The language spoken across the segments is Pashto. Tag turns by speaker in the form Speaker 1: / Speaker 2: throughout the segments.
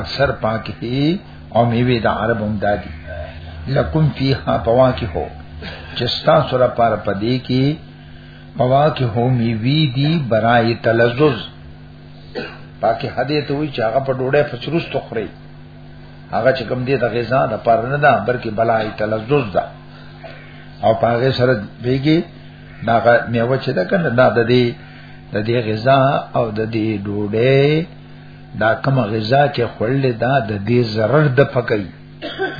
Speaker 1: اکثر پاکه او میوه د عرب هم دادی لکم فیها پواکی هو چستا سره پار پدې کې پواکی هو میوی دی برای تلزز پاکه هدی ته وی چې هغه په ډوډۍ فسروس تخری هغه چې کوم دی د غذا د پاره نه ده بلکې بلای تلزز ده او پاګه سره بیګي دا میوه چې ده کنه دا د دې د دې غذا او د دې ډوډۍ دا کوم غذا چې خړلې دا د دې zarar د پکې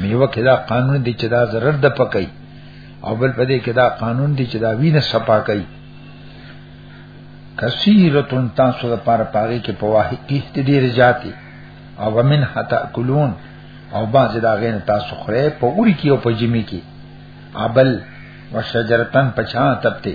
Speaker 1: میوه کې دا قانون دی چې دا zarar د پکې او بل پدې کې دا قانون دی چې دا وینه صفا کوي کثیرتن تاسو د پاره پاره کې پواهی کې ډیر زیاتی او ومن حتا کلون او باز دا غین تاسو خره په وری کې او په جمی کې ابل وشجرتن پچا تپته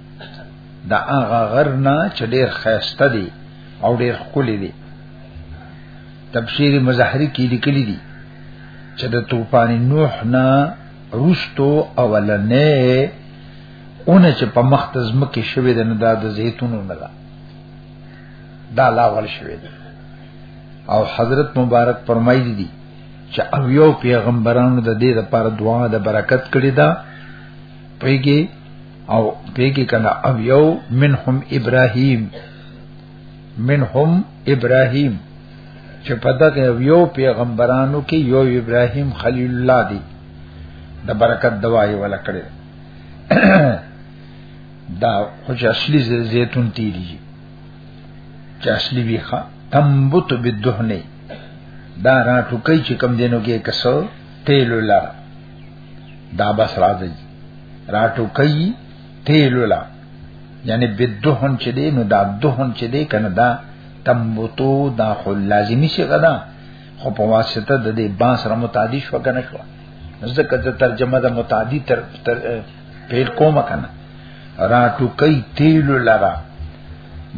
Speaker 1: دا هغه غر نه چې ډېر خسته دي او ډېر خولي دي تفسیر مظاهری کې لیکلي دي چې د طوفان نوح نه روستو اولنې اون چې په مخ د زمکه شوې ده نه دا د زیتونو نه ده دا لاول شوې ده او حضرت مبارک فرمایلی دي چې او یو پیغمبرانو د دې لپاره دعا د برکت کړی ده پیږي او پیګی کنا او یو منهم ابراهیم منهم ابراهیم چې په دغه یو پیغمبرانو کې یو ابراهیم خلیل الله دی د برکت دوايي ولا کړی دا خو چې اصلي زيتون تیری چې اصلي ویخه تنبت بالدهنه دا را ټوکی چې کم دینو کې کسو تیل لاره دا بس راځي راټو کوي تیل ولا یعنی بدهن چې دی نو دا دهن چې دی کنه دا تمبوتو دا خو لازمی شي غدا خو په واسطه د دې با سره متعدی شو کنه شو ځکه د ترجمه د متعدی تر, تر پیل کومه کنه راټو کوي تیل لرا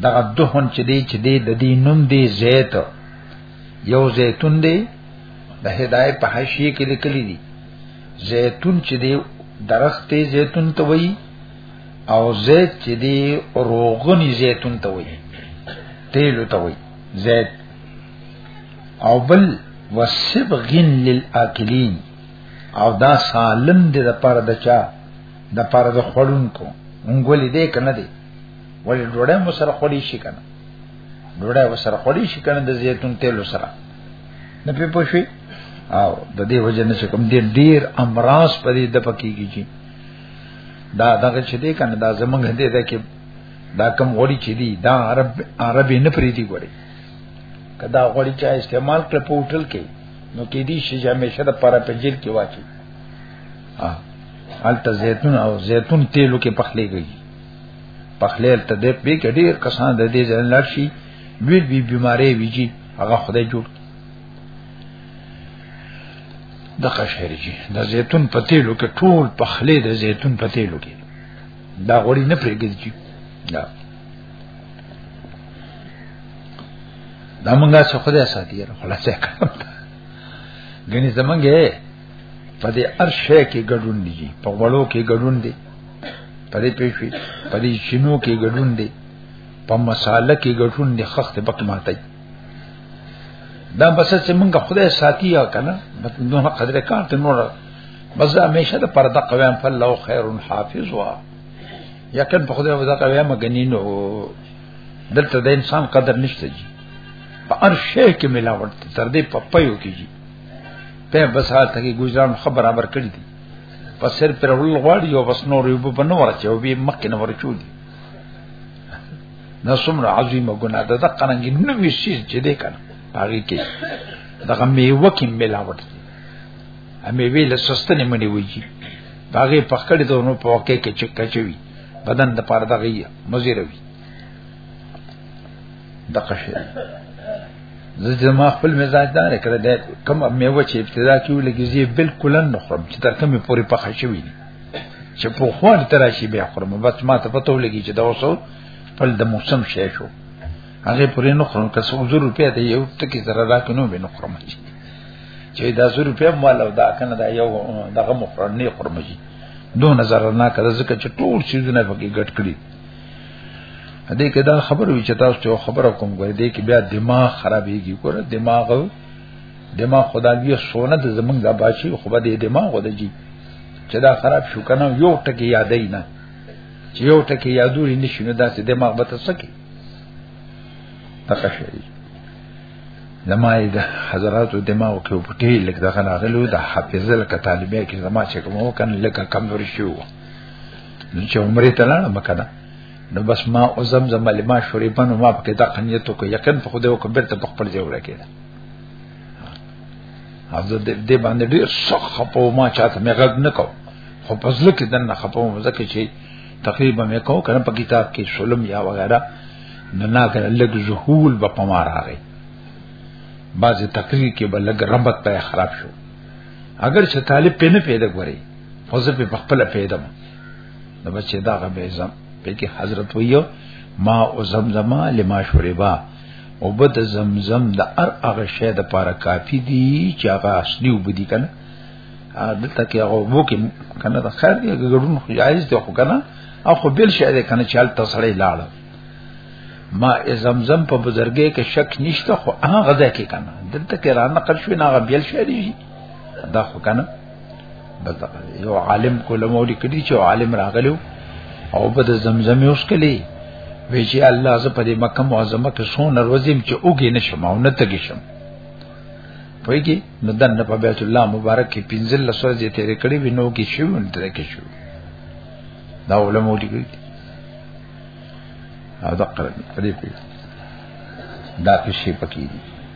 Speaker 1: دغه دهن چې دی چې دی د دې نوم دی زیت یو زیتون دی د هدایت په حاشیه کې لیکلي دي زیتون چې دی درخت زیتون ته وایي او زیت چې دی روغنی زیتون ته وایي تیل ته وایي زیت او بل وسبغن للآکلین او دا سالم دی د پاره د چا د پاره د خړونکو مونږ ولې دې کنه دې ولې ډوړې مو سره خړې شي کنه ډوډۍ وسره خوري شي کنه د زیتون تیل سره نه په پوښي او د دې وجه نه کوم دې ډیر امراض پرې د پکېږي چې دا دغه چې دې کنه دا زمونږ دې ده کې دا کم غوړي چې دي دا عرب عربي نه پرې دي غوړي کدا غوړي چا استعمال کړ په هوټل کې نو کې دي چې همیشه د پر په جیل کې واچي ها الته زیتون او زیتون تیلو کې پخلي گئی پخلیل ته دې به کې ډیر کسان د دې ځل لړ شي وی بی بیماری ویجی هغه خدای جوړ د قشهر جی د زیتون پتیلو کې ټول پخلې د زیتون پتیلو کې دا غوړي نه پرېږدي دا دا مونږه څه خدای ساتي را خلاصه کړم غني زمونږه په دې ارشه کې ګډون دي په غړو کې ګډون دي پدې پېښې پدې چینو کې ګډون دي په مساله کې ګډون دي خخت بک ماتای دا بس چې موږ خدای ساتي یا کنه نو قدر کار ته نور بس همیشه د پرده قوام فالله خیر حافظ وا یقین په خدای وځه قوام غنینو دلته د انسان قدر نشته جی په هر شی کې ملاوت تر دې په پيو کې جی په بس هغه ته ګوزران خبر برابر کړی دي په سر پر ول غواړي او بس نور یو په نور چې او به مکه نه ورچول نو څومره عظیمه ګناه ده د قرنګ نو وی شي چې دې کنه هغه کې دغه میوه کې ملاوت دي امې وی له سستنې منی وږي باغې پخکړې ته نو په وکه کې چکه چوي بدن د پاره دغه یې مزیروي دغه شی زه چې ما خپل مزاج دا نه کړی دا کم میوه چې ابتدا کې ولګي زه بالکل نه خورم چې تر کومه پورې پخه شوی دي چې په خوان تر شي بیا خورم بس ما ته پته ولګي چې دا وسو خپل د موسم شې شو هغه پورې نه خورم که څو زر روپیا ته یو ټکی زره راکنو به نه خورم چې دا زر روپیا مال او دا کنه دا یو دغه مخرن نه خورم دو نظر نه کړه ځکه چې ټول چیزونه پکې ګټ کړی دې کې دا خبر وی چې تاسو ته خبره کوم ګورې دې کې بیا دماغ خرابېږي ګوره دماغ دماغ خدای دې سونه د زمنګ د باشي خو به دې دماغ ودجی چې دا خراب شو کنه یو ټکی یادې نه چې یو ټکی یادوري نشي نو داسې دماغ به تسکی تکشه زمای د حضراتو دماغ کې پټې لګ دغه ناغلو د حافظه لکه طالبې کې زما چې کوم وکړ لکه کمزوري شو نو چې عمره ته لاړم کنه نو بس ما او زمزم لما شریبن ما په کې دا قنیت کو یقین په خوده او کبر ته خپل ځای ورکیدا او د دې باندې ډیر سخت خپو ما چاته مې غږ نه کو خو په ځل کې دنه خپو مزکه چې تقریبا مې کو کنه په کتاب کې سلم یا وغیرہ نه نه کنه لګ زهول به پمار راغی بعضی تقریر کې به لګ ربط په خراب شو اگر چې طالب په نه پیدا غوري او زه په خپل پیدم نو بچې دا غبې زم په کې حضرت ویو ما او زمزم لما شربا او بد زمزم د ار هغه شی د پاره کافی دی چې هغه اصلي وبدي کنه دلته کې هغه وو کې کنه د خیر دی ګډون خو جایز دی خو کنه او خو بل شی دی کنه چې حالت سره لاړ ما زمزم په بزرګې کې شک نشته خو هغه ځکه کنه دلته کې را نقل شوی نه هغه بل شی دی دا خو کنه دلته یو عالم کوله مولي کړي چې عالم راغلو او په د زمزم یې اوس کلی وی چې الله ز په دې مکه معظمه کې سو نروزم چې اوګې نشم او نه تګې شم پویږي نو دنه په بیت الله مبارک کې پنځل لسره دې تیرې کړې وینو کې شو نو ترې کې شو دا علماء دي کوي او دا قرن دې په دا کې شي پکې دي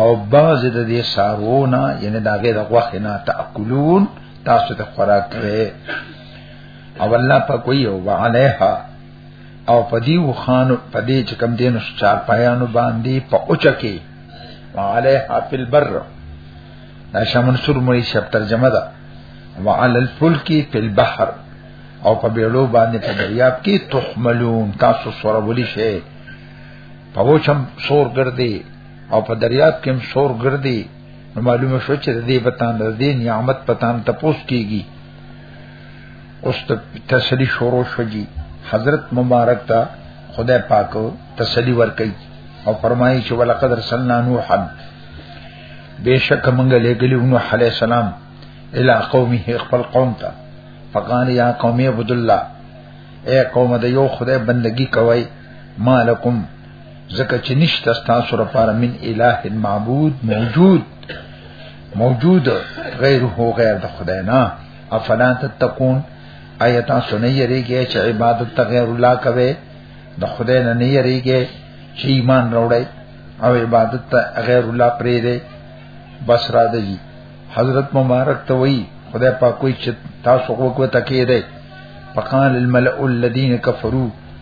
Speaker 1: او بعض د دې سارونه یعنی دا غیر غوخه نه تاکلون تاسو ته خوراک کړي او الله په کوی او علیها او پدی و خان پدی چې کم دینو چار پایانو باندې په اوچکه علیها فی البر دا شمن سر مری شپ ترجمه ده وعلى الفلك فی البحر او په بیړو باندې په دریاب کې تخملون تاسو سره ولي شي په وچم سور ګرځي او په دریاب کې سور ګرځي نو معلومه شو چې دې پتان دې نعمت پتان تپوس کیږي اوس ته تسلی شروع شوږي حضرت مبارک ته خدای پاک تسلی ورکړي او فرمایي چې ولقد رسلنا نوحا بشک موږ لګلی نوح علی السلام الی قومه خپل قوم ته فقال یا قوم عبد الله اے قوم د یو خدای بندگی کوي مالکم زکه چې نشته تاسو لپاره من اله معبود موجود موجود غیر هو غیر د خدای نه افلا تتقون آیتا سنې یریږي چې عبادت ته غیر الله کوي د خدای نه نه یریږي چې ایمان راوړی او عبادت ته غیر الله پرې دی بس را دی حضرت مبارک ته وی خدای پاک کوئی چې تاسو وګو تکې دی فقال الملأ الذين كفروا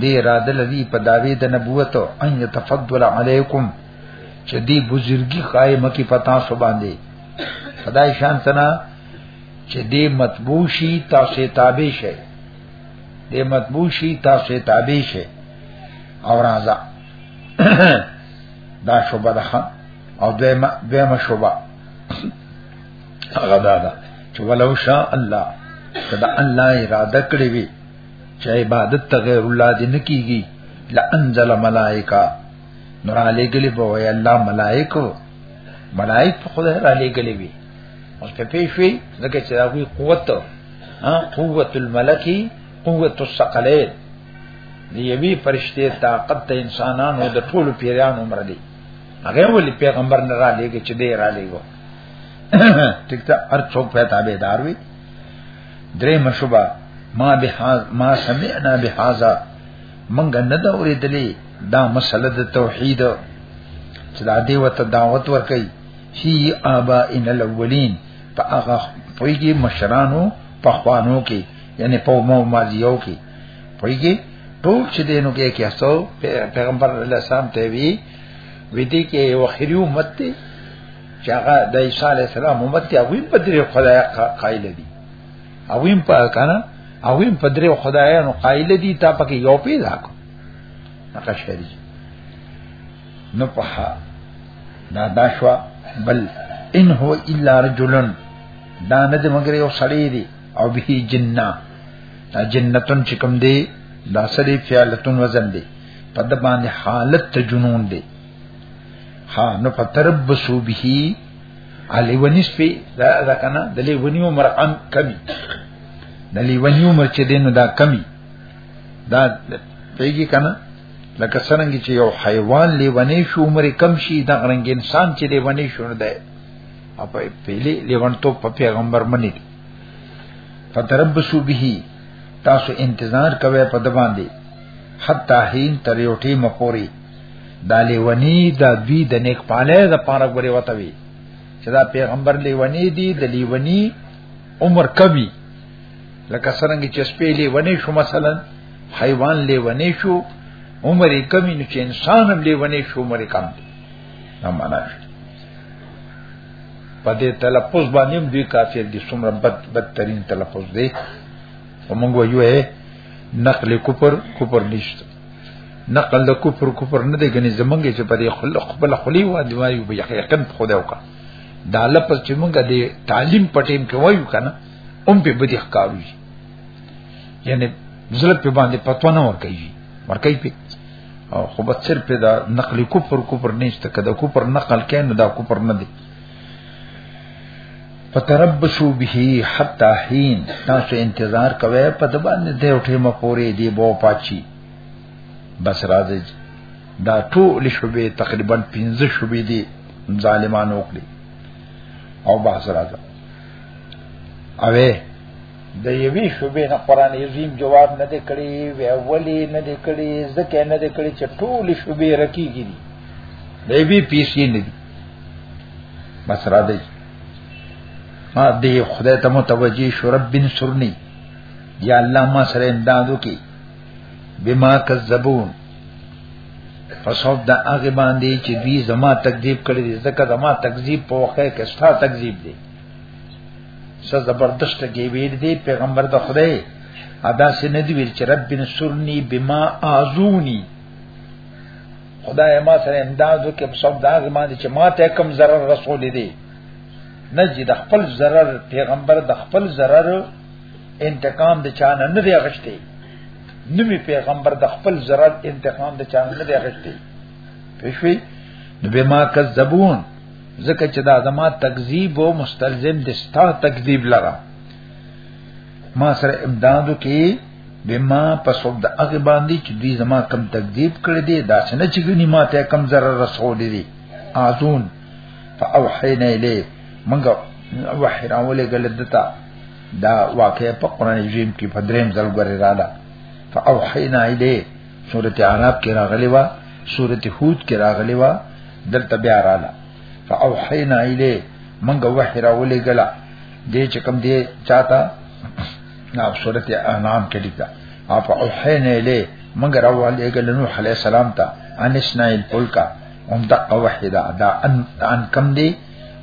Speaker 1: دی اراده لري په داوی د نبوت او ان يتفضل علیکم چې دی بزرګي قائمه کې پتا سو باندې خدای شان سنا چې دی مطبوع شي تاسو تابع شي دی مطبوع شي تاسو تابع شي او راځه دا شوبه ده او دیمه دیمه شوبه هغه دا ده چې ولو شاء الله کدا الله اراده کړی وي چې عبادت ته غیر الله دې نه کیږي لانزل ملائکه نور علی گلی په وای الله ملائکه ملائک په خدای را لګلې وي اوس په پیښ وی دغه چې هغه قوت ها قوت الملکی قوت الثقلین دی یوی فرشته طاقت ته انسانانو د ټولو پیرانو عمر دی هغه ولی پیغمبر نه را لګي چې دی را لګو ټیک ته هر څوک په تابعدار وي درې مشوبه ما به ما سمعنا بهذا منګه نه دا اوریدلې دا مسله د توحید چې دا دی وته دعوت ورکي فی آبا ان الاولین په هغه پویږي مشرانو په خوانو کې یعنی په مو ماضیو کې پویږي ټول چې دینو کې کې اسو پیغمبر الله سلام ته وی وی دي کې یو خيري امت دی چې هغه د عیسی علی السلام امت کې هغه په دې خدای قائل دي هغه په کنه هغه په دې خدایانو قائل دي تا پکې یو پیدا کو نقش کړی نو په دا داشوا بل ان هو الا رجلن دا نه د مگر یو سړی دی او به جنہ دا جنتون چې کوم دی دا سړی فعلتون وزن دی په د باندې حالت ته جنون دی ها نو فتربسو به علی ونسب دا دا کنه د لیونی عمر ام کمی د لیونی عمر چې دینو دا کمی دا پیږي کنه لکه څنګه چې یو حیوان لیونی شو عمر کم شي دا رنګ انسان چې لیونی شو نه دی اپا پیلی لیون تو په پیغمبر منی دی فتربسو به تاسو انتظار کوئ په د باندې حتا هین تر یو ټیمه پوري دا لیونی دا دوی د نیک پاله د پاره غوري وته وی چې دا پیغمبر لیونی دی د لیونی عمر کبي لکه څنګه چې سپې لیونی شو مثلا حیوان لیونی شو عمر کمی نو چې انسان هم لیونی شو عمر کم دی نه معنا په دې تلفظ باندې دوی کافر دي څومره بد بدترین تلفظ دی ومنګو یو نقل کفر کفر نشته نقل د کفر کفر نه دی غني زمونږ چې په دې خل خپل خلی و دی وایو به یقین په خدای وکا دا لپس چې مونږ د تعلیم پټیم کې وایو کنه هم په بدی ښکاروي یعنی زړه په باندې پتو نه ور کوي ور کوي په خو بس صرف دا نقل کفر کفر نشته کده کفر نقل کین دا کفر نه دی فتربصو به حتا حين تاسو انتظار کوئ په د باندې د ټی مپورې دی بو پاچی بس راځي دا ټول شوبې تقریبا 15 شوبې دي ظالمانو کړی او بحث راځه اوه د یوې شوبې نه قران عظیم جواب نه دی کړی وی اولی نه دی کړی ځکه نه دی کړی چې ټول شوبې رکیږي دی به پیسې نه دی بس را دی ما دې خدای ته متوجي شو رب بن سرني یا الله ما سره امداد وکي بما کذبون فصوب دا هغه باندې چې دوی زما تکذیب کړی دي ځکه زما تکذیب په وخت کې ستا تکذیب دی څه زبردست کې ویل دي پیغمبر د خدای ادا سي نه دی ویل چې رب بن سرني بما ازوني خدای ما سره امداد وکړي په سب دا زما چې ما ته کم zarar رسول دي نه چې د خپل zarar پیغمبر د خپل zarar انتقام د چانه نه دی غشتي نمی پیغمبر د خپل zarar انتقام د چانه نه دی غشتي پښوی نو به ما کذبون ځکه چې دا زما تکذیب او مستلزم دي ستا تکذیب لره ما سره امدادو کې بما پسوب د هغه باندې چې دوی زما کم تکذیب کړی دی دا څنګه چې ګنی ما ته کم zarar رسول دی اعذون فاوحینا الی منګه وحی راولې ګلدتا دا واقع په قران عظیم کې په دریم ځل غره رااله فاوحینا الی سورته عرب کې راغلی و سورته هود کې راغلی و دلته بیا رااله فاوحینا الی منګه وحی راولې ګلدتا دې چې کوم دې چاته نا سورته انعام کې لیکا اپ او حین له مگر اول یې ګل نوح علی السلام ته ان اسنایل پلکا هم دا وحیدا دا ان ان کم دی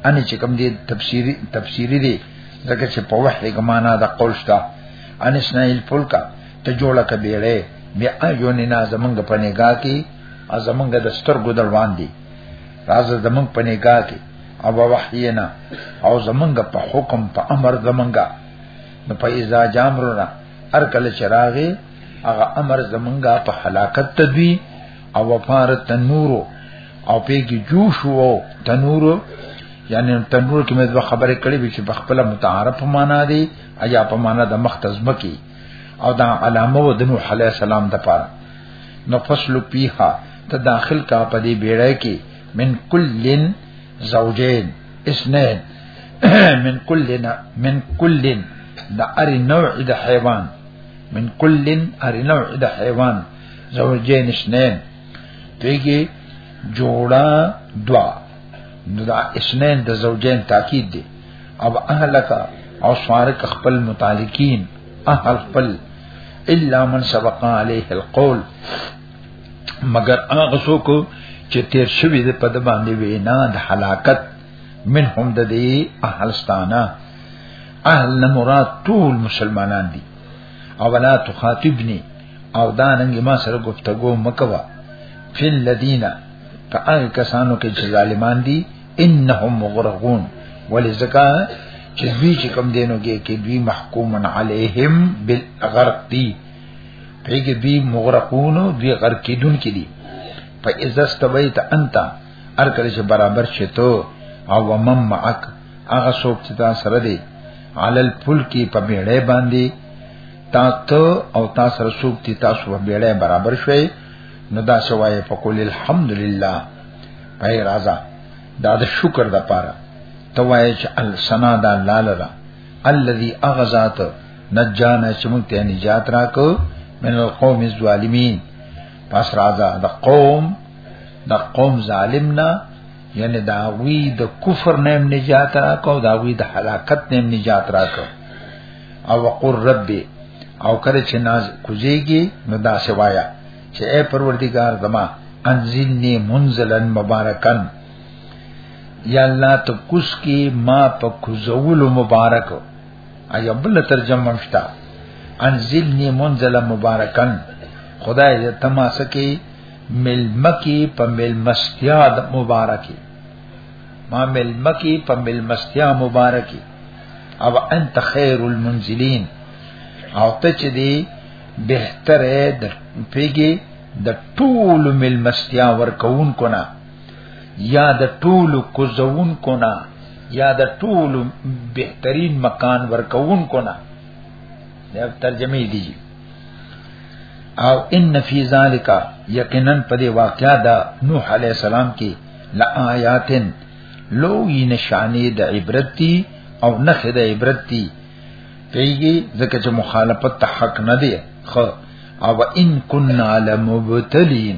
Speaker 1: ان چې کم دی تفسیری تفسیری دی ځکه چې په وحی کې معنا دا قول شته ان اسنایل پلکا ته جوړه کبیره بیا ایونی نا زمنګ په نگاه کې ا زمنګ د سترګو دروان دی راز زمنګ په نگاه کې او وحینا او زمونږ په حکم په امر زمونږ نو په اذا جامرنا هر کله چراغي هغه امر زمونږ په هلاکت تدوی او وفار تنورو او پیګي جوش وو تنورو یعنی تنور کې مې دوه خبرې کړې وي چې په خپل متعارف معنا دي ایا په معنا د مختزمه کې او دا علامه و د نوح علی السلام د پاره نو فصل پیها ته داخل کا په دې بیړای کې من کلن زوجین اسنین من کلن من کلن د ار نوع د حیوان من کلن ار نوع د حیوان زوجین اسنین دیږي جوړا دوا نو دا اسنین د زوجین تاکید دی او اهلک او سوارک خپل متعلقین اهل خپل الا من سبق عليه القول مگر هغه څوک چې تیر شوی دی په د باندې وینا د حلاکت منهم د دې اهلستانه اهل مراد ټول مسلمانان دي او ولا تخاطبني او دا ننګ ما سره گفتگو مکوا فی الذین کآئی کسانو کې چې ظالمان دي انهم مغرقون ولی زکا چې دوی چې کم دینو کې کې دوی محکومن علیهم بالغرق دي پیګه دوی مغرقونو دوی غرق کیدون کې دي په عزت تویت انت ار کله چې برابر شې ته او ومم معک هغه څوک چې تا سره دی علل پل کې په بیړې باندې تا ته او تا سره څوک چې تاسو په بیړې برابر شوي نو دا سوای په کول الحمدلله پای رازا دا د شکر د پاره توای چې السنا دا لاله الذي اغزات نجانا چې موږ ته نجات راکو من القوم الظالمين پس راځه د قوم د قوم ظالمنا یعنی دا وی د کفر نیم نجات راکو دا وی د هلاکت نیم نجات راکو او وقر ربي او کله چې ناز کوزيږي نو دا سوایا چې اے پروردگار زما انزلنی منزلن مبارکن یا الله ته کوس کی ما په کوزول مبارک ایا بل ترجمه مشتا انزلنی منزل مبارکن خدای دې تما سکی ملمکی په ملمستیا د مبارکی ما ملمکی په ملمستیا مبارکی او انت خیر المنزلین او ته چې دی بهتره د پیګي د ټول ملمستیا ورکون کنا یا د ټولو کوزون کنا یا د ټولو بهترین مکان ورکون کنا دا ترجمه دی او ان فی ذالک یقینا په دې واقعیا دا نوح علی السلام کې لآیاتن لوی نشانه د عبرت دی او نخې د عبرت دی پیږي ځکه چې مخالفت حق نه دی خو او ان کنا لمبتلین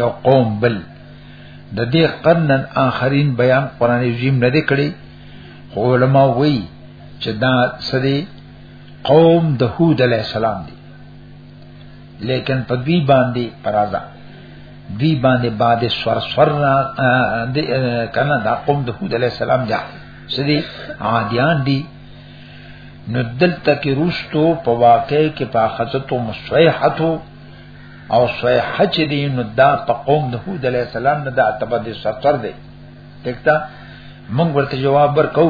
Speaker 1: یو قوم بل د دې قرنن آخرین بیان قران عظیم نه دی کړی خو علما وایي چې دا سری قوم د هود علی السلام دی لیکن په دوی باندې پرازا دوی باندې بعد سور سور د کنه دا قوم د هود علی السلام دی سری عادیان دی نو دلته کې روستو په واقع کې په خاصتو مصیحتو او صیحه چې دی نو دا په قوم د هود علی السلام نه دا تبع د سفر دی دکتا موږ ورته جواب ورکو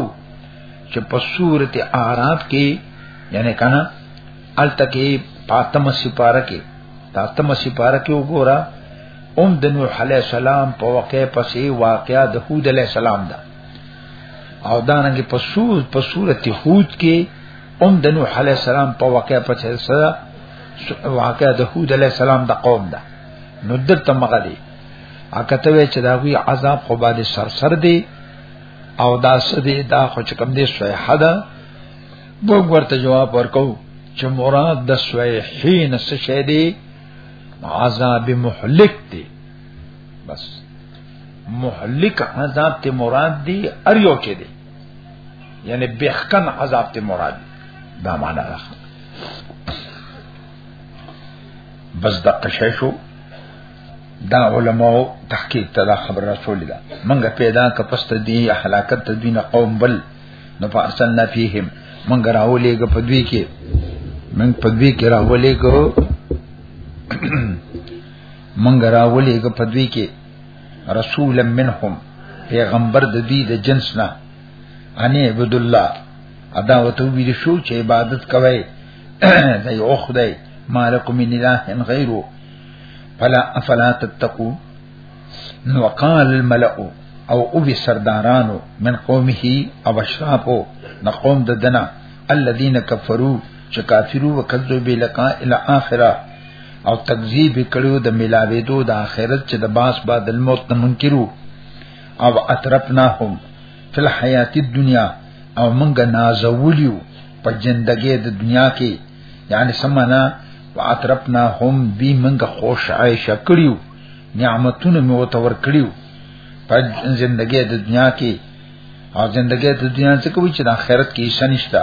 Speaker 1: چې په صورت اعراف کې یعنی کنه التکی پاتم سپاره کې پاتم سپاره کې وګوره اوم د نوح علی السلام په واقع پسې واقعا د هود علی السلام دا او دانګه په صورت په صورت هود کې هم د نوح علی السلام په واقع په څیر سره واقع د هود علی السلام د قوم ده نو دلته مغه دی اګه ته چې دا وی عذاب خو باندې سر سر دی او دا سدي دا خو چې کوم دی صحه ده موږ ورته جواب ورکو چې مراد د صحیحین څه شی دی عذاب مهلک دی بس مهلک عذاب ته مراد دی ار یو کې دی یعنی بهکن عذاب ته مراد دا معنا ده بس د قشه شو دا علماء تحقیق ته دا خبر رسول ده منګه پیدا ک پست دی هلاکت د دین قوم بل نو فارسلنا فیهم منګه راولې ک پدوی کې من پدوی کې راولې ک منګه راولې ک پدوی کې رسولا منهم پیغمبر د دې د جنس نه ان عبد الله ادا وته ویل شو چې عبادت کوي د یو خدای مالکم من اله غیره فلا افلا تتقون نو قال الملأ او او بی سردارانو من قومه او اشرافو نقوم ددنا الذين كفروا چې کافرو وکذو به لقاء الی اخره او تکذیب کړو د ملاویدو د اخرت چې د باس بعد الموت نه منکرو او اترفناهم فی الحیات الدنیا او موږ نازولیو په ژوندګې د دنیا کې یعنی سمانا واترفناهم بی موږ خوش عیش کړیو نعمتونه مو تور کړیو په ژوندګې د دنیا کې او ژوندګې د دنیا څخه کوي چې د آخرت کې شنشتہ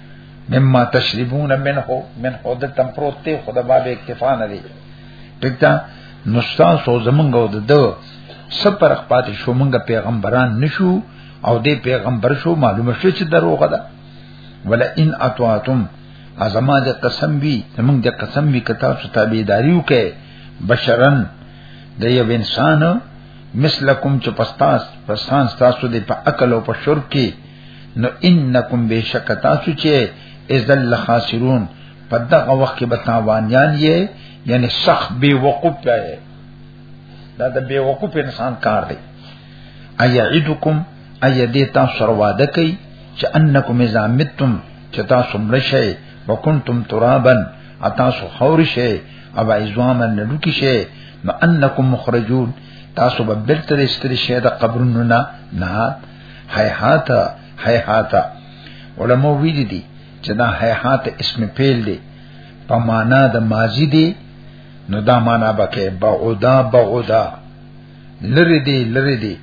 Speaker 1: مما تشربون منه من خود تم پروت ته خدا باب اکتفا نه دی دکتا نستان سو زمنګ او دو سپر خپات شو منګ پیغمبران نشو او دې پیغمبر شو معلومه شو چې دروغه ده ولا ان اطعتم ازما د قسم وی زمنګ د قسم وی کتا سو تابعداریو کې بشرن د یو انسان مثلکم چې پستاس پسان تاسو دې په عقل او په شرک کې نو انکم بشک تاسو چې اذل لخاسرون په دغه وخت کې به تاوانیان یې یعنی سخت بی وقوف یې دا د بی وقوف انسان کار دی ایا عیدکم ایا دې تاسو سره وعده کوي چې انکم اذا متم چې تاسو مړ شئ وکنتم ترابا تاسو خور شئ او عظاما نډو کې شئ نو انکم مخرجون تاسو به بیرته استری شئ د قبرونو نه نه حیحاتا حیحاتا علماء ویلي دي چې دا حیحات اسم فعل دی په معنا د ماضی دی نو دا معنا بکې بعدا بعدا لری دی لری دی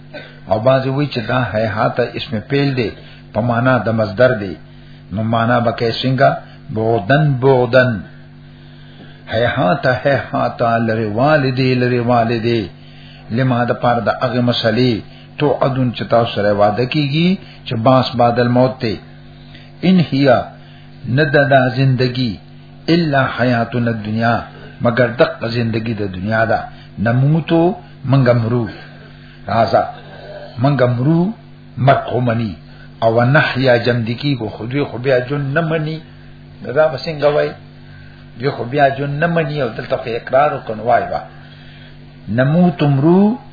Speaker 1: او باز وی چې دا حیحات اسم فعل دی په معنا د مصدر دی نو معنا بکې څنګه بعدن بعدن حیحات حیحات لری والدی لری والدی لما د پاره د هغه مسلې تو عدن چې تاسو سره وعده کیږي چې باس بعد الموت ته ان هيا نددا زندگی الا حیاتنا الدنیا مگر دغه زندگی د دنیا دا نموتو منګه مرو رازا منګه مرو مرقومنی او نحیا جمدکی کو خودی خو بیا جن نه منی دا بسنګ وای دی خو بیا جن نه منی او دلته اقرار وکړ وای وا نموت مرو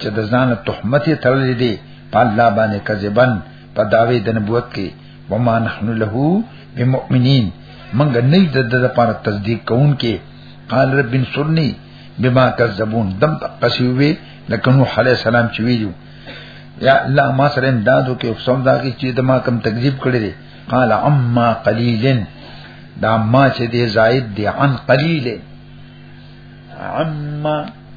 Speaker 1: چې د ځان تهمت تړلې دي په الله باندې کذبن په داوی د نبوت کې وما نحن له بمؤمنین منګ نه د د لپاره تصدیق کون کې قال رب انصرني بما كذبون دم قسیوي لکه نوح عليه السلام چې ویلو یا الله ما سره امدادو کې افسم دا کې چې د ما کم تکذیب کړی دی قال عما قليل دا ما چې دی زائد دی عن قليل عما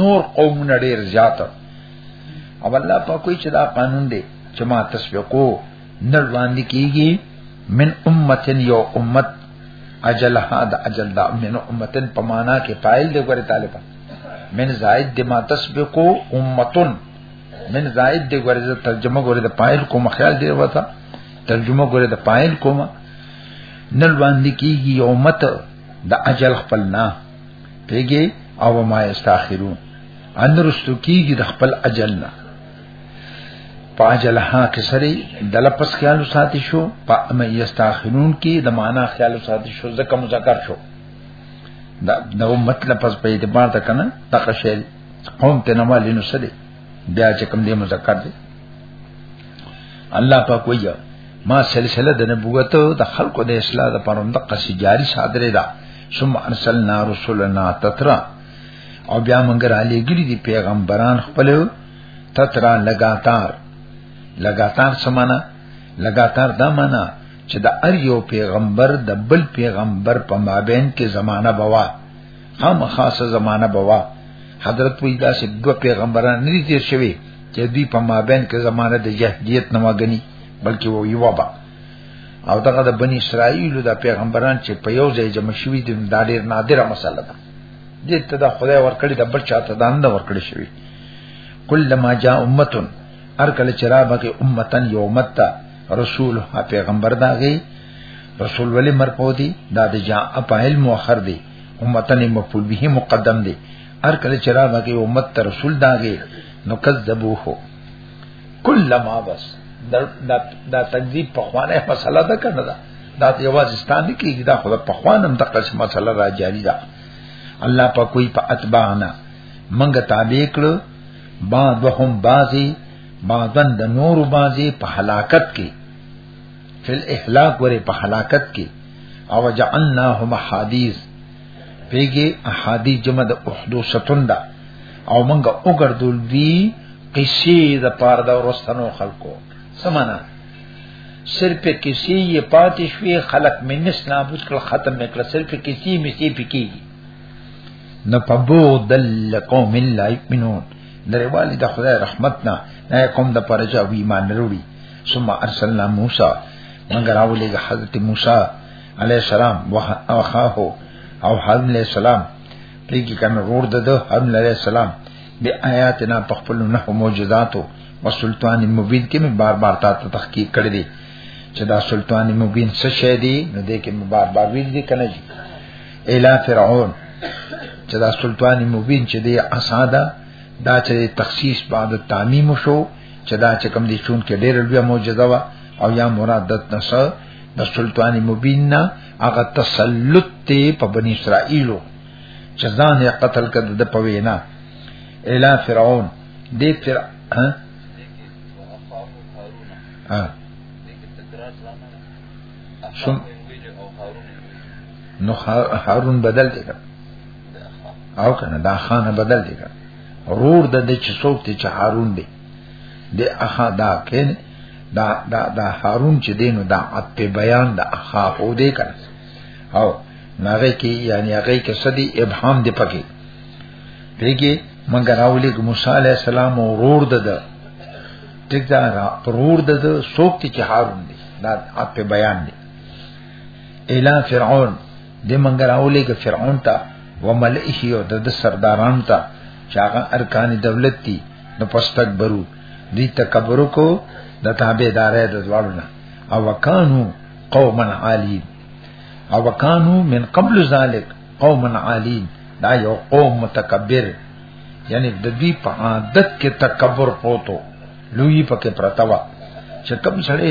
Speaker 1: نور قومونه ډیر زیات او الله په کوئی چې دا قانون دی چې ما تسبقو نر باندې کیږي من امتن یو امت اجلها د اجل دا من امتن په معنا کې فاعل دی ګوره طالبان من زائد دی ما تسبقو امتن من زائد دی ګوره ترجمه ګوره د فاعل کوم خیال دی وتا ترجمه ګوره د فاعل کوم نل باندې کیږي یو مت د اجل خپلنا پیګه او ما استاخرون ان رستو کیږي د خپل اجل نه په اجل ها کې سره د لپس خیال ساتي شو په ما استاخرون کې د معنا خیال ساتي شو ځکه مذکر شو دا نو مطلب پس په اعتبار ته کنه تقشل قوم ته نه مالي نو سره بیا چې کوم دې مذکر دی الله پاک وایي ما سلسله د نبوت د خلقو د اصلاح لپاره د قصې جاری صادره ده ثم ارسلنا رسلنا تترا او بیا موږ را لېګلې دي پیغمبران خپل تترا لګاتار لګاتار سمانا لګاتار دا معنا چې د ار یو پیغمبر د بل پیغمبر په مابین کې زمانہ بوا هم خاصه زمانہ بوا حضرت وی دا چې دو پیغمبران نه دي تیر شوی چې دوی په مابین کې زمانه د جهدیت نه وګني بلکې و یو با او دغه د بنی اسرائیل د پیغمبران چې په یو ځای جمع شوی دي دا ډیر نادره مسله ده دې ته د خدای ورکړي د بل چاته دان نه ورکړي شوی کله ما جاء امتون هر کله چې را بګي امتن یومت تا رسول ها پیغمبر دا غي رسول ولی مرپو دي دا د جاء په علم مؤخر دي امتن مفعول به مقدم دي هر کله چې را بګي امت ته رسول دا غي نو کذبوه کله ما بس دا دا تنظیم په خوانه مسله ده کنه دا دا یوازې ستانه کیږي دا خو په خوانه هم دغه مسله را جاری ده الله په کوئی په اتباعنا منګه تابع کړو بعضهم بعضی بعضن د نور بعضی په هلاکت کې فل احلاک وره په هلاکت کې او جعلناهم حدیث پیګه احادی جمع د احدو ستوندا او منګه وګرځول دی قصې د پار د ورستنو خلکو سمانا صرف کسی یہ پاتې شوی خلق منس نابود کړ ختم کړ صرف کسی مسی پکی نه پبود لقوم لا یمنون نریوالی د خدای رحمتنا نه کوم د پرچا وی ایمان وروړي ثم ارسلنا موسی مگر اولی حضرت موسی علی السلام وخاه او حرم علی السلام پیګی کنه روړ دده حرم علی السلام بی آیاتنا پخپل نه معجزاتو و سلطان مبین کې مې بار بار تا ته تحقیق کړی دی چې دا سلطان مبین څه شی دی نو دې کې مې بار بار ویل دي کنه جی الا فرعون چې دا سلطان مبین چې دی اساده دا چې تخصیص بعد تعمیم شو چې دا چې کوم دي چون کې ډېر لوی معجزه وا او یا مراد د نصر د سلطان مبین نه هغه تسلط ته په بنی اسرائیلو چې ځان یې قتل کړ د پوینا اله فرعون دې فر ها ها سم نو هارون بدل دی او کنه دا خانه بدل دی رور د دې چې څوک ته چې هارون دی د اخا دا کین دا دا دا هارون چې دینو دا عطف بیان د اخا هو دې کنه او ناغه کې یعنی هغه کې سدي ابهام دی پکې دیږي مګر اولی کو موسی علی السلام ورور ده ده ټیک دا را ورور ده ده څوک چې هارون دی دا عطف بیان دی الی فرعون د مګر اولی کو فرعون ته وملئه او د سرداران ته چې هغه ارکان دولت دي نو پستک برو دی تکبر کو د تابعدارې د ځوړو نه او وکانو قوما عالین او وکانو من قبل ذلک قوما عالین دا یو قوم متکبر یعنی د دې په عادت کې تکبر پروتو لوی پکې پرتاوه چې کوم سړی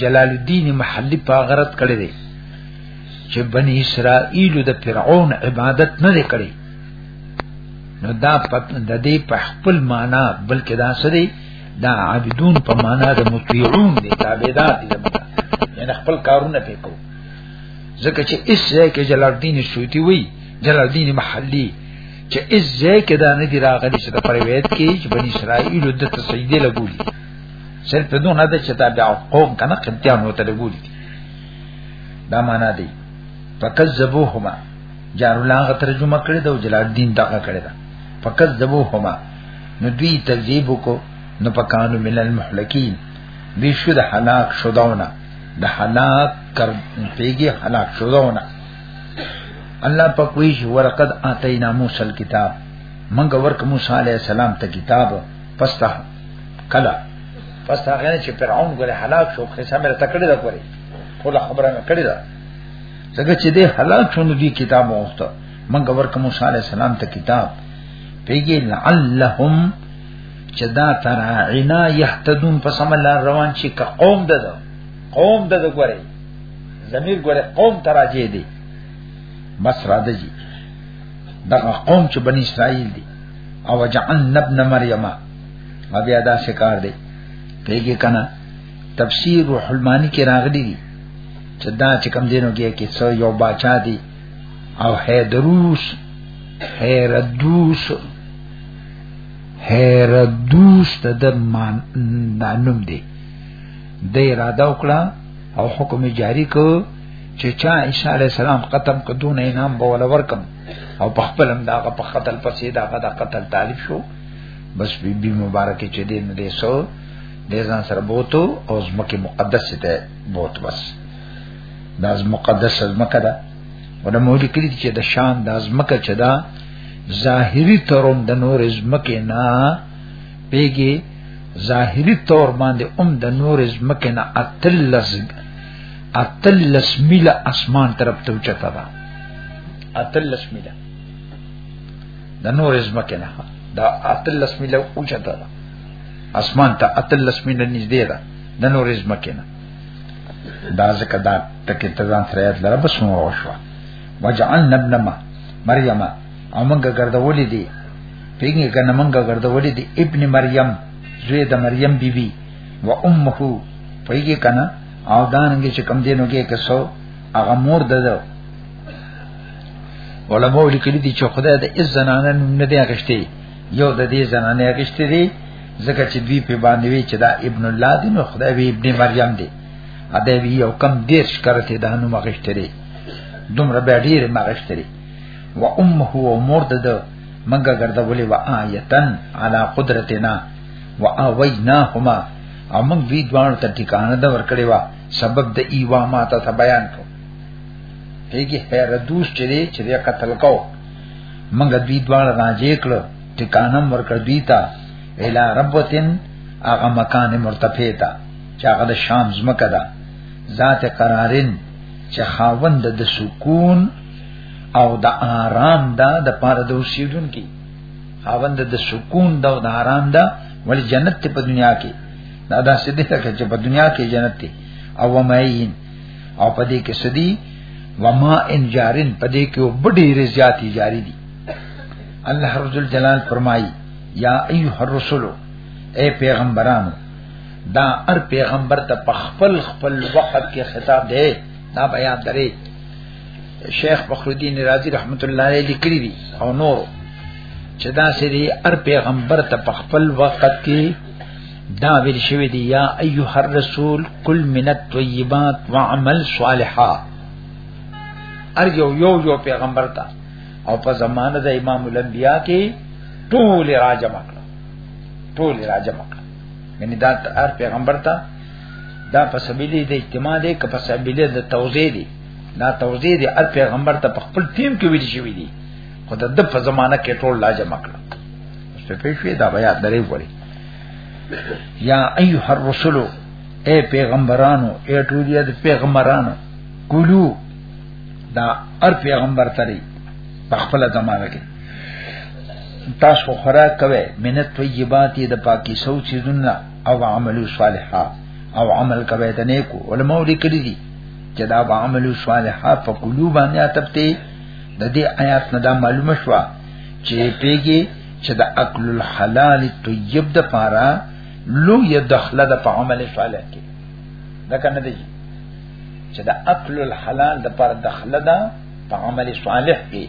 Speaker 1: جلال الدین محلی په غرت کړی دی چې بنی اسرائیل د فرعون عبادت نه کړی نو دا د دې په خپل معنا بلکې دا سره دا عابدون په معنا د مطیعون دي تابعدار دي یعنی خپل کارونه پې کو ځکه چې اس ځای کې جلال الدین سیوطی وی جلال الدین محلی چې اس ځای کې دا نه دی راغلی چې د پرویت کې چې بنی اسرائیل د تسجیده لګولي صرف دونه ده چې دا بیا قوم کنه قبطیان وته لګولي دا معنا دی فکذبوهما جار الله غ ترجمه کړی دا جلال الدین دا کړی دا فکذبوهما نو دوی تکذیب کو نو پکانو من المحلکین دوی شو د هلاک شودونه د هلاک کر پیګي هلاک شودونه الله په کوئی شو ورقد اتینا موسی الكتاب منګه ورک موسی علی السلام ته کتاب پسته کله پس هغه چې فرعون ګره هلاک شو خو سمره تکړه ده کوي خو له خبره نه کړی ده ځکه چې دې هلاک شونه دي کتاب وخته منګه ورکه موسی عليه السلام ته کتاب پیګی لعلهم چې دا تر عنا يهتدون په سم الله روان شي که قوم ده ده قوم ده ده ګوري زمير ګوري قوم تراجي دي بس را ده جي دا قوم چې بني اسرائيل دي او جعل ابن مریم او بیا دا شکار دی پیږي کنه تفسیر روح المانی کې راغلی دی چې دا چې کم دینو کې کې څو یو بچا دی او هیدروس هیردوس هیردوس د درمان نوم دی د اراده وکړه او حکم جاری کو چې چا عیسی علی السلام قتل کدو نه انعام بوله ورکم او په خپل هم داغه په قتل پسې داغه د قتل طالب شو بس بی بی مبارک چې دین دې سو دې ځان سره بوتو او زمکه مقدس ته بوت بس دا از مقدس زمکه ده ونه مو لیکلي چې د شان د زمکه چې دا ظاهری تروم د نور زمکه نه پیګي ظاهری تور باندې اوم د نور زمکه نه اتل لزګ اتل لسمیلا اسمان طرف ته اوچتا دا اتل لسمیلا د نور ازمکه نه دا اتل لسمیلا اوچتا دا اسمان ته اتل لسمیلا نږدې ده د نور ازمکه نه دا ځکه دا تکي تزان سره یاد لره بس مو وشو وجعلنا ابن ما مریم او موږ ګرځولې دي پیګه کنه موږ ګرځولې دي ابن مریم زوی د مریم بیبي بی و امه پویږي کنه او دانګ چې کم دینو کې کسو هغه مور دده علماء لیکلي دي چې خدای د عز زنانه نه دی اغشتي یو د دې زنانه اغشتي دي ځکه چې دوی په باندې وی چې دا ابن الله دی نو خدای وی ابن مریم دی ا دې وی یو کم دیر شکرته د هنو مغشتري دومره به ډیر مغشتري و امه و مور دده منګه ګرځولې و آیتن علی قدرتنا و اویناهما امن دوی دوان ته ټکانه د ورکړې وا سبب د ایوا ما ته بیان کو هیګي هر دوس چې چې قتل کو منګ دوی دوان راځې کړ ټکانه ورکړ دوی ته الا ربتن هغه مکان مرتفع تا چې هغه د شام زمکه ده ذات قرارن چې خاوند د سکون او د آرام ده د پاره د اوسیدونکو خاوند د سکون د آرام ده ول جنت په دنیا کې دا دا سدي ته چې په دنیا کې جنت دی او ماین او په دې کې سدي وما ان جارن په دې کې وبډې رضاتی جاری دي الله رب جلال فرمایي یا ایه الرسول اے پیغمبرانو دا ار پیغمبر ته په خپل خپل وخت کې خطاب دی دا بیا درې شیخ فخر الدین رازی رحمت الله علیه لیکلی دی او نور چې دا سری ار پیغمبر ته په خپل وخت کې دا ویل شوی دی یا ایها الرسول کل من الطیبات واعمل صالحا ار یو یو یو پیغمبر ته او په زمانه د امام الانبیاء کې ټول راجم کړ ټول راجم کړ یعنی دا ار پیغمبر ته دا په سبیل د اجتماع دی که په سبیل د توزیع دی دا توضیح دی هر پیغمبر ته په خپل ټیم کې ویل شوی دی خو د په زمانہ کې ټول لا جمع کړ څه په شوی دا بیا درې وړي یا ایه الرسل اے پیغمبرانو اے ټول یاد پیغمبرانو کولو دا هر پیغمبر تری په خپل زمانہ کې تاسو خوراک کوي منت طیبات د پاکي سو چیزونه او عملو صالحا او عمل کوي د نیکو علماء لیکلي دي چې دا به عمل صالحات په قلوب باندې اتبته د دې آیات نه دا معلومه شوه چې پیګي چې د عقل الحلال طیب د پاره لو یدخله د په عمل صالح کې دا کنه دی چې د عقل الحلال د پاره دخله ده په عمل صالح کې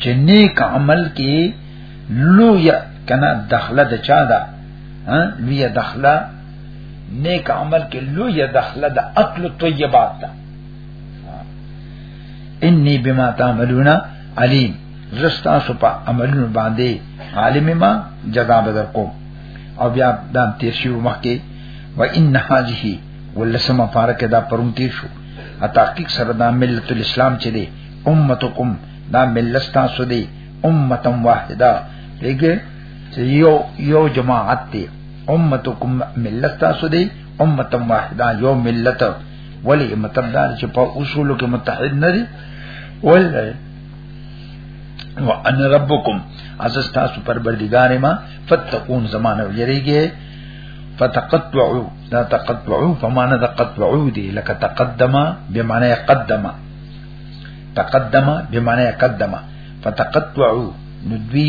Speaker 1: چې نیک عمل کې لو یا کنه دخله د چا ده ها لوی دخله نیک عمل کې لوی دخله د عقل طیبات ده انی بما تعملون علیم زستا سپا عملون باندې عالم ما جزا بدر کو او بیا دام تیر شو مخکې و ان هذه ولسمه پارکه دا پرون تیر شو اتحقیق سره دا ملت الاسلام چې دی امتکم دا ملت تاسو دی امتم واحده لګي چې یو یو جماعت دی امتکم ملت تاسو دی امه واحده یو ملت ولی مطلب دا چې په اصول کې متحد نه دي ول وان ربکم اساس تاسو پر بردګار ما فتقون زمانه یریږي فتقطعوا دا تقطعوا فمعنى تقطعوا دي لك تقدم بمعنى قدم تقدم بمعنى قدم فتقطعوا ندوی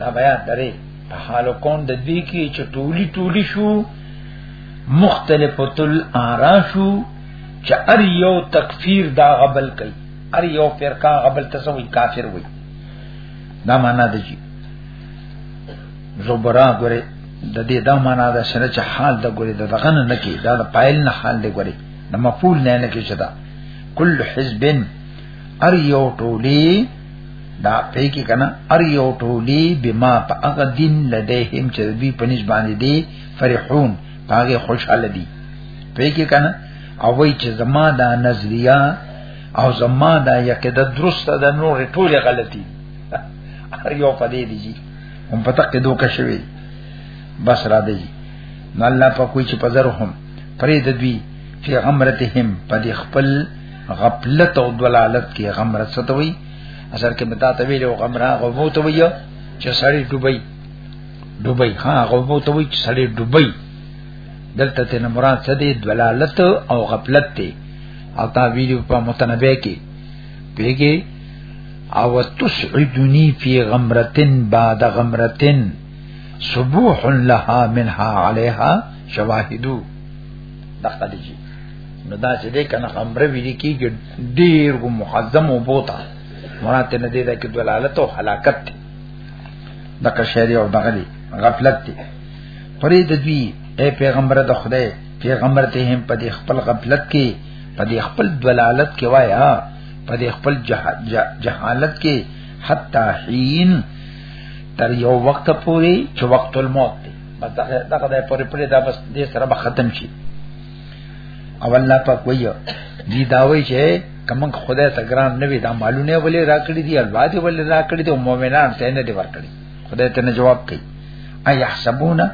Speaker 1: دا بیا درې په حال کون د دې کې چې ټولي ټولي شو مختلفه تل آرا شو چې ار یو تکفیر دا غبل کوي ار یو فرقه غبل تسوي کافر وي دا معنا د جی زبرا ګره د دې دا معنا ده سره چې حال د ګره د دغه نه کې دا د پایل نه حال دی ګره د مفعول نه نه کې شدا کل حزب ار یو ټولی دا پې کې کنه ار یو ټولی بما په هغه دین لدیهم چې دوی په نسبت باندې دي فرحون هغه خوشاله دي پې کې کنه او وای چې زما دا نظریه او زما دا یقیده درسته ده نور ټوله غلطي هر یو پدې دي هم پتا کې دوه کښوي بس را دی نو الله په کوئی چې پزر هم پرې د دوی فی غمرتهم پدې خپل غفلت او دلالت کې غمره ستوي اثر کې متا ته ویلو غمره غمو ته ویو چې سړی ډوبي ډوبي ها غمو ته وی چې سړی ډوبي دلته ته نه مراد څه دی دلالت او غفلت دی او تا ویلو په متنبه کې پیګي او تسعدنی فی غمرتن بعد غمرتن صبوح لها منها علیها شواهدو دقه دیجی نو دا چې دې کنه خمره ویل کیږي ډیر کو محزم او بوتا مراد نه دې دا کې دلالت او هلاکت دی د کشری او دغلی غفلت دی پرې د دوی اے پیغمبر د خدای پیغمبر ته هم په دې خپل غفلت کې په دې خپل دلالت کې وایا په دې خپل جهالت کې حتا حين تر یو وخت پورې چې وخت الموت دی بس دغه دغه پورې پورې دا بس دې سره به ختم شي او الله په کوی دی داوی چې کوم خدای ته ګران نه وي دا مالونه ولې راکړي دي الله دې ولې راکړي دي مؤمنان ته نه دی ورکړي خدای ته نه جواب کوي اي حسبونه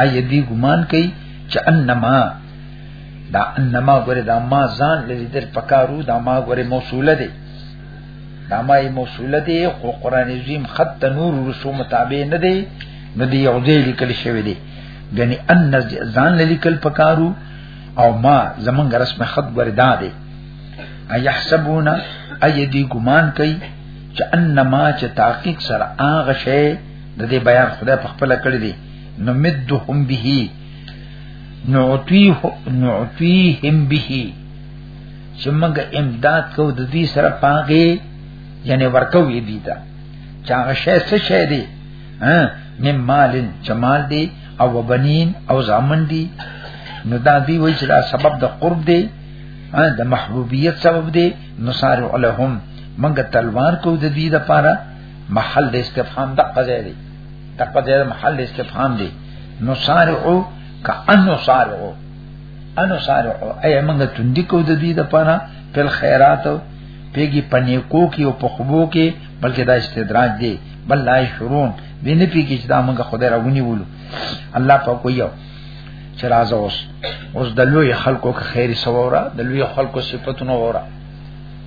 Speaker 1: اي دې ګمان کوي چې انما دا انما ګره دا ما ځان لري در پکارو دا ما ګره موصوله دي دا ما یې موصوله دي قرآن عظیم خط نور رسوم تابع نه دي نو دی یو ځای لیکل شوی دی یعنی ان ځان لیکل پکارو او ما زمونږ رسم خط وردا دی ايحسبون ايدي ګمان کوي چې انما چې تحقیق سره هغه شی د دې بیان خدای په خپل کړی دی نمدهم به نعطيه نعطيهم به چې موږ امداد کو د دې سره پاګه یعنی ورکو یې دی دا چا شې څه شې دی ها مم مالن جمال دی او وبنین او زامن دی نو دا دی وای چې دا سبب د قرب دی د محبوبیت سبب دی نو سارو الہم منګه تلوار کو د دې لپاره محل د استفهام د قضې دی د قضې محل استفهام دی نو سارو کأنو سارو انو سارو اي منګه تندې کو د دې لپاره په خیراتو پیګي پنیکو کې او په خوبو کې بلکې دا استدراج دی بل لا شرون دې نه پیږي چې دا موږ خدای راونی ولو الله په کو یو چې راځه اوس اوس د لوی خلکو که خیر سوورا د لوی خلکو صفاتونه وورا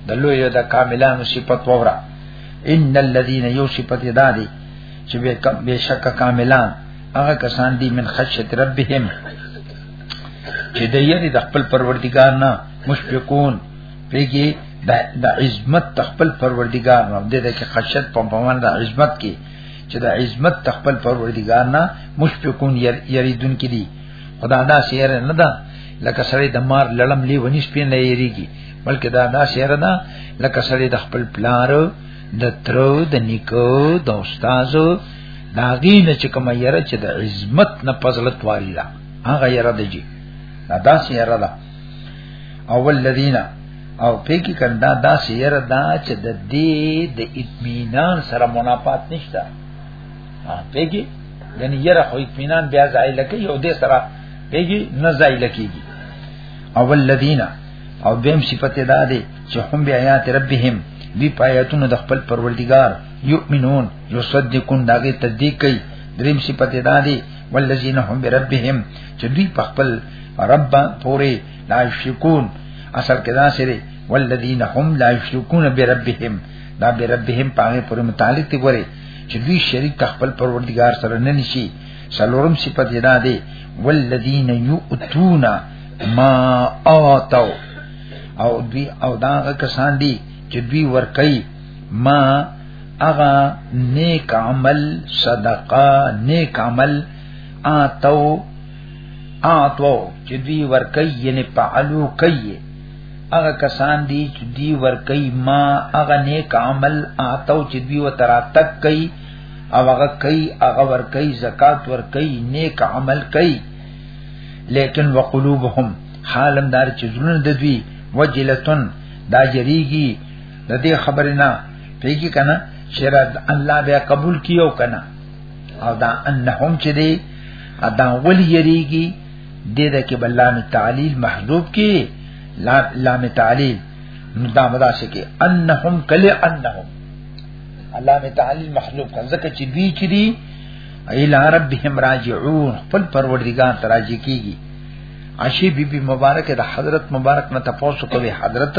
Speaker 1: د لوی د کاملانو صفات وورا ان الذين يوصفت دادي چې به شک کاملان هغه کسان دي من خشیت ربهم چې د یری د خپل پروردگار نه مشفقون پیږي د عظمت تخپل پروردگار نه د دې کې خشت په بمان د عظمت کې چې د عظمت تخپل پروردگار نه مشفقون یریدون کې دي خدا دا شعر نه ده لکه سړی د مار لړم لی ونی سپین نه یریږي بلکې دا دا شعر ده لکه سړی د خپل پلار د ترو د نیکو د استادو دا غینه چې کوم یره چې د عظمت نه پزلت واری ده هغه یره دی دا دا شعر ده او الذین او په کې کندا دا سیر دا چې د دې د اطمینان سره منافات نشته په کې یعنی یره خو اطمینان بیا ځای لکه یو دې سره پیږي نه ځای لکېږي او الذین او دیم صفته دا دی چې هم بیا آیات ربهم دی پایتونو د خپل پروردگار یؤمنون یصدقون داګه تصدیق کوي دریم صفته دا دی والذین هم بربهم چې دوی په خپل رب پورې لا یشرکون اصل کې دا سره والذین هم لا یشرکون بربهم دا بربهم پاغه پر متعلق دی ګوره چې دوی شریک خپل پروردگار سره نه نشي سلورم صفت یې دا دی والذین یؤتون ما آتو او دوی او دا کسان دي چې دوی ورکي ما اغا نیک عمل صدقه نیک عمل آتو آتو چې دوی ورکی یعنی فعلو کوي هغه کسان دي چې دوی ورکی ما هغه نیک عمل آتو چې دوی وتراتک کوي او هغه کوي هغه ورکی زکات ورکی نیک عمل کوي لیکن وقلوبهم حالم دار چې زړه د دوی وجلتن دا جریږي د دې خبرې نه پیږي کنه چې رد الله بیا قبول کیو کنه او دا انهم چې دی ادا ول یریږي دې د کې بلام تعلیل محذوب کې لام لام تعلیل نو دا مدا شي کې انهم کله انهم علام تعلیل محذوب کړه ځکه چې دوی چې دی ایلا ربهم راجعون خپل پروردگار ته راجع کیږي عاشی بی بی مبارک د حضرت مبارک نه تاسو کوي حضرت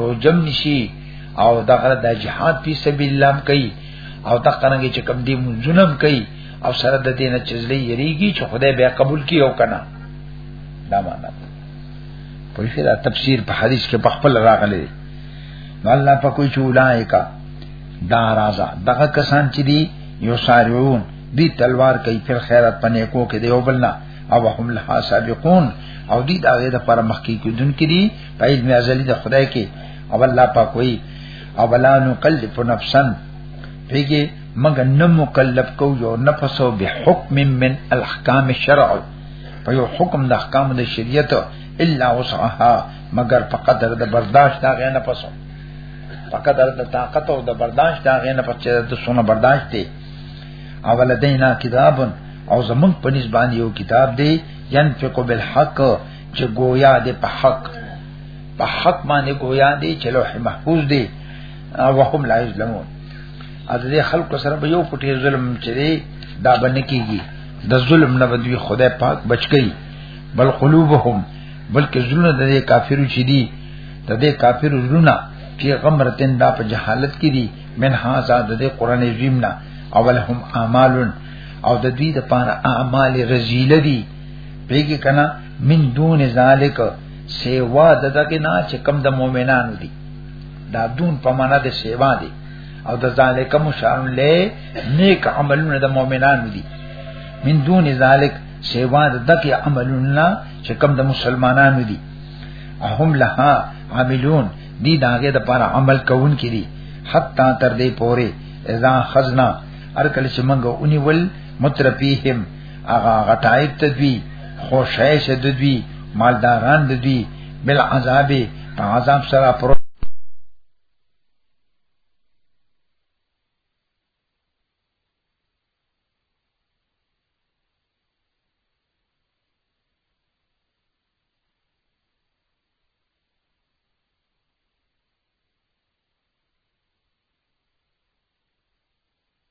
Speaker 1: روجم نشي او دا غره د جهاد په سبیل الله کوي او دا څنګه چې کم دی منځونم کوي او سره د دې نه چې زړه یریږي چې خدای بیا قبول کړي او کنه دا معنا په دې دا تفسیر په حدیث کې په خپل راغلی نو الله په کوئی چولایکا دا رازا دغه کسان چې دی یو ساریون دی تلوار کوي پر خیرات پنه کو کې دی او بلنا او هم لها سابقون او دی دا غیر پر مخکې کیدون کې دی په علم ازلی د خدای کې او الله پاک وی او ولا نکلف نفسا پیږي مګر نه مکلف کو یو نفس او به حکم من الاحکام الشرع په یو حکم د احکام د شریعت الا وسعها مگر په قدر د برداشت دا غنه پسو په قدر د طاقت او د برداشت دا غنه پس چې د سونه برداشت دی او لدینا کتاب او زمون په نسبت یو کتاب دی ينفق بالحق چې گویا دې په حق په حق باندې گویا دې چې لوح محفوظ دې او هم لا یظلمون ا دې خلکو سره به یو پټي ظلم چي دا باندې کیږي د ظلم نه بدوی خدای پاک بچکی بل قلوبهم بلکې زړونه د دې کافرو چې دي د دې کافرو زړونه چې غمرتن دا په جهالت کې دي من هاذا د دې قران عظیم نه اولهم اعمالن او د دې د پاره اعمال رزیل دي پیګی کنا من دون ذالک سیوا د دغه نه چې کم د مؤمنانو دي دا دون په معنا د سیوا دي او د ذالک مشار له نیک عملونه د مؤمنانو دي من دون ذالک سیوا د دغه عملونه چې کم د مسلمانانو دي هم لها عاملون دي داګه د پر عمل کوون کړي حتا تر دې پوره اذا خزنا ارکل چې منګه اونې ول مترفیهم هغه غټایت تدوی خوشای شه ددوی مالداران ددوی بل عذاب په عذاب سره پر